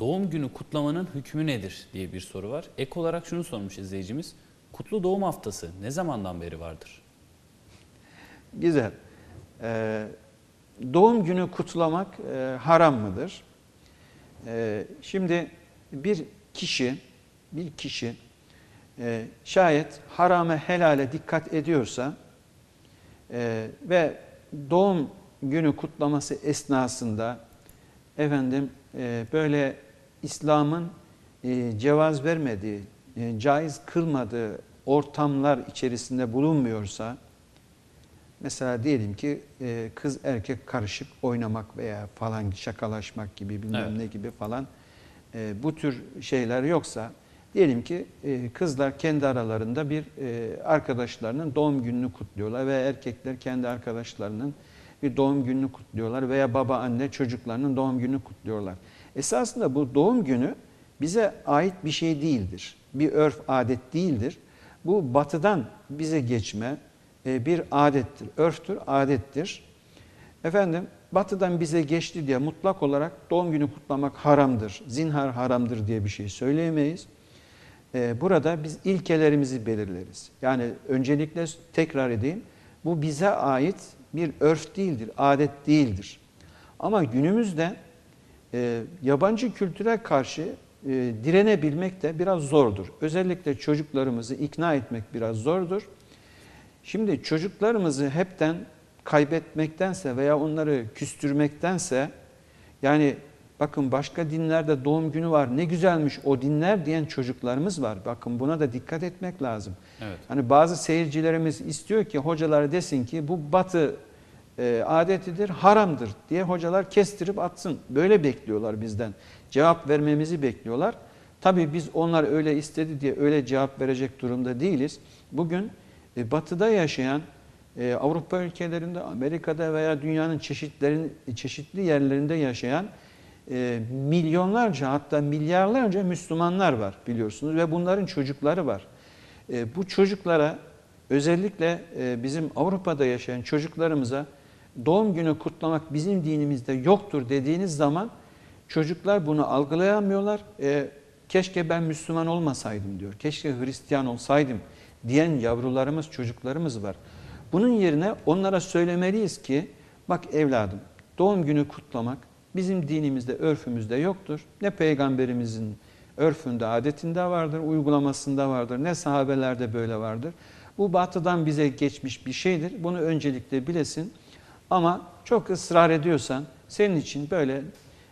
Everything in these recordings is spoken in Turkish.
doğum günü kutlamanın hükmü nedir diye bir soru var. Ek olarak şunu sormuş izleyicimiz. Kutlu doğum haftası ne zamandan beri vardır? Güzel. Ee, doğum günü kutlamak e, haram mıdır? Ee, şimdi bir kişi, bir kişi e, şayet harame helale dikkat ediyorsa e, ve doğum günü kutlaması esnasında efendim e, böyle İslam'ın e, cevaz vermediği, e, caiz kılmadığı ortamlar içerisinde bulunmuyorsa, mesela diyelim ki e, kız erkek karışık oynamak veya falan şakalaşmak gibi bilmem Evet. ne gibi falan e, bu tür şeyler yoksa, diyelim ki e, kızlar kendi aralarında bir e, arkadaşlarının doğum gününü kutluyorlar veya erkekler kendi arkadaşlarının bir doğum gününü kutluyorlar veya baba anne çocuklarının doğum gününü kutluyorlar. Esasında bu doğum günü bize ait bir şey değildir. Bir örf adet değildir. Bu batıdan bize geçme e, bir adettir. Örftür, adettir. Efendim batıdan bize geçti diye mutlak olarak doğum günü kutlamak haramdır. Zinhar haramdır diye bir şey söyleyemeyiz. E, Burada biz ilkelerimizi belirleriz. Yani öncelikle tekrar edeyim. Bu bize ait bir örf değildir, adet değildir. Ama günümüzde e, yabancı kültüre karşı e, direnebilmek de biraz zordur. Özellikle çocuklarımızı ikna etmek biraz zordur. Şimdi çocuklarımızı hepten kaybetmektense veya onları küstürmektense yani bakın başka dinlerde doğum günü var ne güzelmiş o dinler diyen çocuklarımız var. Bakın buna da dikkat etmek lazım. Evet. Hani bazı seyircilerimiz istiyor ki hocalar desin ki bu batı e, adetidir, haramdır diye hocalar kestirip atsın. Böyle bekliyorlar bizden. Cevap vermemizi bekliyorlar. Tabii biz onlar öyle istedi diye öyle cevap verecek durumda değiliz. Bugün e, batıda yaşayan e, Avrupa ülkelerinde, Amerika'da veya dünyanın çeşitlerin, çeşitli yerlerinde yaşayan milyonlarca hatta milyarlarca Müslümanlar var biliyorsunuz ve bunların çocukları var. Bu çocuklara özellikle bizim Avrupa'da yaşayan çocuklarımıza doğum günü kutlamak bizim dinimizde yoktur dediğiniz zaman çocuklar bunu algılayamıyorlar. E, keşke ben Müslüman olmasaydım diyor. Keşke Hristiyan olsaydım diyen yavrularımız, çocuklarımız var. Bunun yerine onlara söylemeliyiz ki bak evladım doğum günü kutlamak bizim dinimizde, örfümüzde yoktur. Ne peygamberimizin örfünde, adetinde vardır, uygulamasında vardır. Ne sahabelerde böyle vardır. Bu batıdan bize geçmiş bir şeydir. Bunu öncelikle bilesin. Ama çok ısrar ediyorsan senin için böyle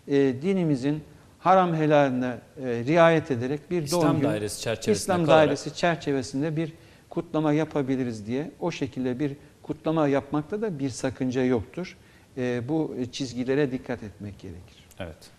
e, dinimizin haram helaline e, riayet ederek bir İslam doğum günü, dairesi çerçevesinde İslam kalarak. dairesi çerçevesinde bir kutlama yapabiliriz diye o şekilde bir kutlama yapmakta da bir sakınca yoktur. E, bu çizgilere dikkat etmek gerekir. Evet.